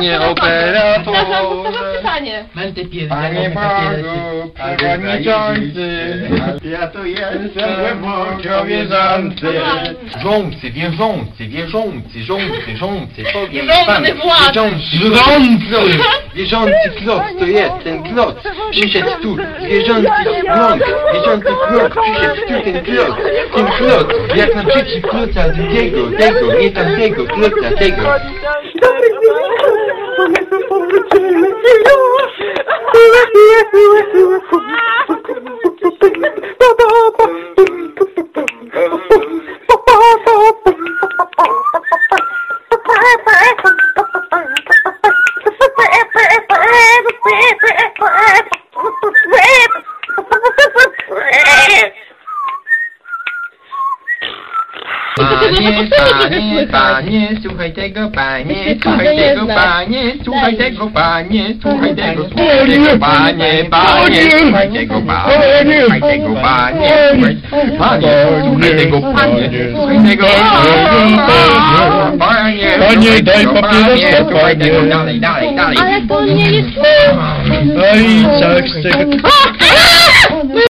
panie Teraz mam operatorze. powtarzam pytanie. Będę Panie Bogu, przewodniczący, Ja tu jestem głęboko wierzący. Rządcy, wierzący, wierzący, rządcy, rządcy, powiem Rządny władz. Wierzący, wierzący, wierzący kloc, to jest ten kloc. Przyszedł tu, wierzący kląc, wierzący kloc, przyszedł tu ten kloc, ten kloc, jak naprzeciw kloca drugiego, tego, nie tamtego, kloca tego. Yeah. Panie, panie, panie, słuchaj tego, panie, słuchaj tego, panie, słuchaj tego, panie, słuchaj tego, słuchaj tego, panie, panie, słuchaj tego, panie, słuchaj tego, panie, panie, słuchaj tego, panie, słuchaj tego, panie, Panie, daj papierosa, panie, dalej, dalej, dalej. Ale to nie jest... Oj, co z tego...